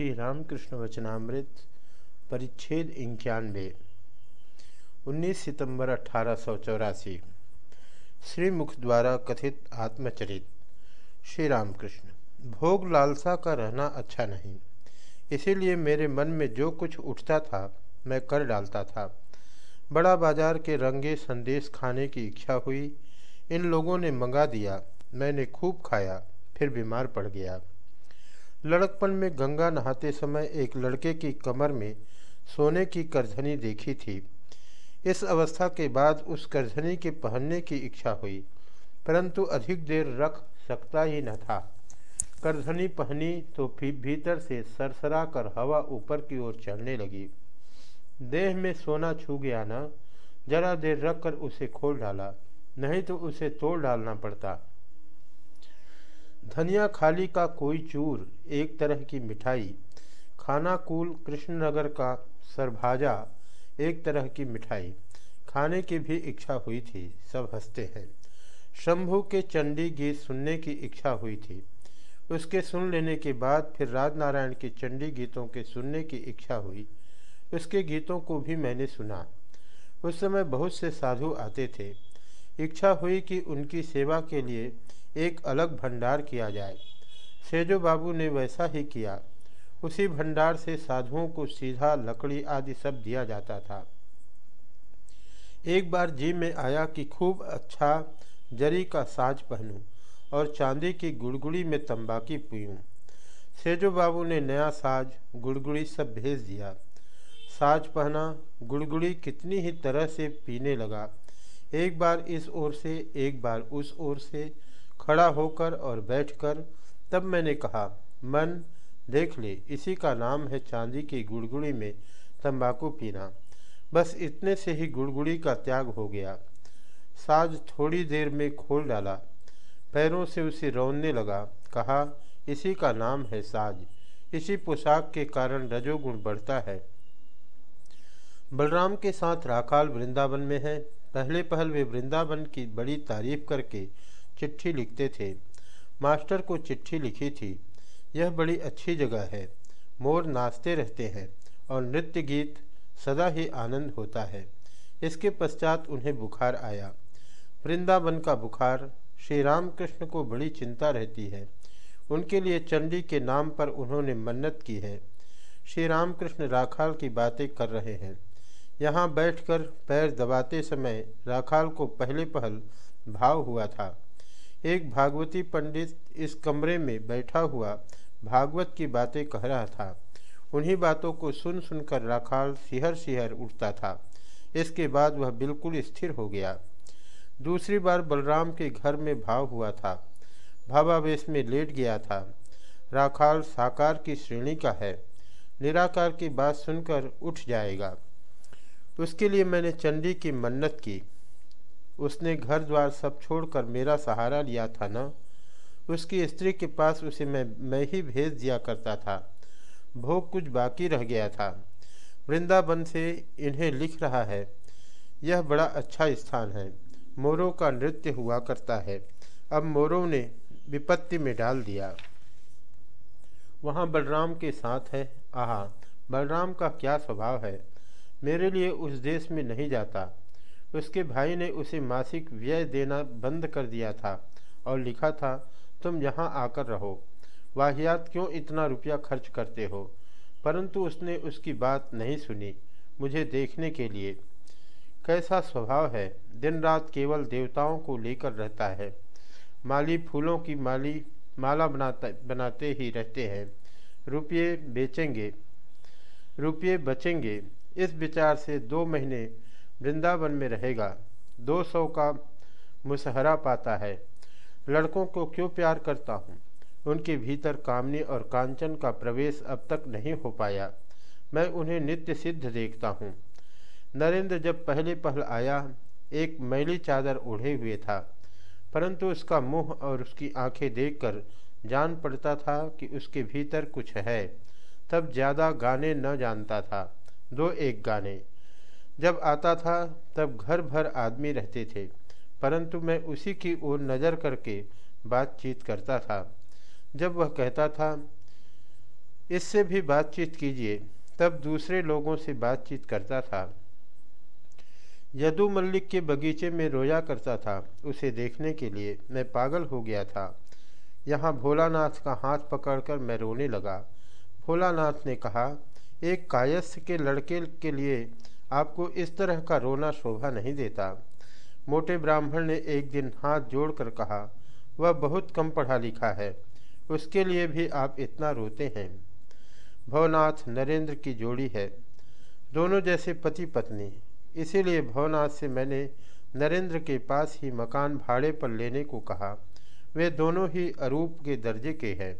श्री रामकृष्ण वचनामृत, परिच्छेद इक्यानवे 19 सितंबर अठारह श्री मुख द्वारा कथित आत्मचरित, श्री रामकृष्ण, भोग लालसा का रहना अच्छा नहीं, इसीलिए मेरे मन में जो कुछ उठता था, मैं कर डालता था। बड़ा बाज़ार के रंगे संदेश खाने की इच्छा हुई, इन लोगों ने मंगा दिया, मैंने खूब खाया, फिर बीमार पड़ गया। लड़कपन में गंगा नहाते समय एक लड़के की कमर में सोने की करधनी देखी थी। इस अवस्था के बाद उस करधनी के पहनने की इच्छा हुई, परंतु अधिक देर रख सकता ही न था। करधनी पहनी तो फिर भीतर से सरसरा कर हवा ऊपर की ओर चलने लगी। देह में सोना छू गया ना, जरा देर रख कर उसे खोल डाला, नहीं तो उसे तोड़ डालना पड़ता। धनिया खाली का कोई चूर एक तरह की मिठाई खानाकुल कृष्णनगर का सरभाजा एक तरह की मिठाई। खाने की भी इच्छा हुई थी, सब हँसते हैं। शंभू के चंडी गीत सुनने की इच्छा हुई थी। उसके सुन लेने के बाद फिर राजनारायण के चंडी गीतों के सुनने की इच्छा हुई। उसके गीतों को भी मैंने सुना। उस समय बहुत से साधु आते थे। इच्छा हुई कि उनकी सेवा के लिए एक अलग भंडार किया जाए। सेजो बाबू ने वैसा ही किया। उसी भंडार से साधुओं को सीधा लकड़ी आदि सब दिया जाता था। एक बार जी में आया कि खूब अच्छा जरी का साज पहनूं और चांदी की गुड़गुड़ी में तंबाकी पीऊँ। सेजो बाबू ने नया साज, गुड़गुड़ी सब भेज दिया। साज पहना, गुड़गुड़ी कितनी ही तरह से पीने लगा। एक बार इस ओर से, एक बार उस ओर से खड़ा होकर और बैठकर तब मैंने कहा, मन, देख ले, इसी का नाम है चांदी की गुड़गुड़ी में तंबाकू पीना। बस इतने से ही गुड़गुड़ी का त्याग हो गया। साज थोड़ी देर में खोल डाला। पैरों से उसे रौनने लगा। कहा, इसी का नाम है साज। इसी पोशाक के कारण रजोगुण बढ़ता है। बलराम के साथ राखाल वृंदावन में है। पहले पहल वे वृंदावन की बड़ी तारीफ़ करके चिट्ठी लिखते थे। मास्टर को चिट्ठी लिखी थी। यह बड़ी अच्छी जगह है। मोर नाचते रहते हैं और नृत्य गीत सदा ही आनंद होता है। इसके पश्चात उन्हें बुखार आया। वृंदावन का बुखार श्री रामकृष्ण को बड़ी चिंता रहती है। उनके लिए चंडी के नाम पर उन्होंने मन्नत की है। श्री रामकृष्ण राखाल की बातें कर रहे हैं। यहाँ बैठकर पैर दबाते समय राखाल को पहले पहल भाव हुआ था। एक भागवती पंडित इस कमरे में बैठा हुआ भागवत की बातें कह रहा था। उन्हीं बातों को सुन सुनकर राखाल सिहर सिहर उठता था। इसके बाद वह बिल्कुल स्थिर हो गया। दूसरी बार बलराम के घर में भाव हुआ था। भावावेश में लेट गया था। राखाल साकार की श्रेणी का है। निराकार की बात सुनकर उठ जाएगा। उसके लिए मैंने चंडी की मन्नत की। उसने घर द्वार सब छोड़कर मेरा सहारा लिया था न? उसकी स्त्री के पास उसे मैं मैं ही भेज दिया करता था। भोग कुछ बाकी रह गया था। वृंदावन से इन्हें लिख रहा है। यह बड़ा अच्छा स्थान है। मोरों का नृत्य हुआ करता है। अब मोरों ने विपत्ति में डाल दिया। वहाँ बलराम के साथ है। आहा, बलराम का क्या स्वभाव है? मेरे लिए उस देश में नहीं जाता। उसके भाई ने उसे मासिक व्यय देना बंद कर दिया था और लिखा था, तुम यहाँ आकर रहो। वाहियात क्यों इतना रुपया खर्च करते हो? परंतु उसने उसकी बात नहीं सुनी मुझे देखने के लिए। कैसा स्वभाव है? दिन रात केवल देवताओं को लेकर रहता है। माली फूलों की माली, माला बनाता, बनाते ही रहते हैं। रुपये बेचेंगे, रुपये बचेंगे। इस विचार से दो महीने वृंदावन में रहेगा। दो सौ का मुसहरा पाता है। लड़कों को क्यों प्यार करता हूँ? उनके भीतर कामनी और कांचन का प्रवेश अब तक नहीं हो पाया। मैं उन्हें नित्य सिद्ध देखता हूँ। नरेंद्र जब पहले पहल आया, एक मैली चादर ओढ़े हुए था। परंतु उसका मुँह और उसकी आँखें देखकर जान पड़ता था कि उसके भीतर कुछ है। तब ज़्यादा गाने न जानता था, दो एक गाने। जब आता था, तब घर भर आदमी रहते थे, परंतु मैं उसी की ओर नज़र करके बातचीत करता था। जब वह कहता था, इससे भी बातचीत कीजिए, तब दूसरे लोगों से बातचीत करता था। यदु मल्लिक के बगीचे में रोया करता था, उसे देखने के लिए। मैं पागल हो गया था। यहाँ भोलानाथ का हाथ पकड़कर मैं रोने लगा। भोलानाथ ने कहा, एक कायस्थ के लड़के के लिए आपको इस तरह का रोना शोभा नहीं देता। मोटे ब्राह्मण ने एक दिन हाथ जोड़कर कहा, वह बहुत कम पढ़ा लिखा है, उसके लिए भी आप इतना रोते हैं। भवनाथ नरेंद्र की जोड़ी है, दोनों जैसे पति पत्नी। इसीलिए भवनाथ से मैंने नरेंद्र के पास ही मकान भाड़े पर लेने को कहा। वे दोनों ही अरूप के दर्जे के हैं।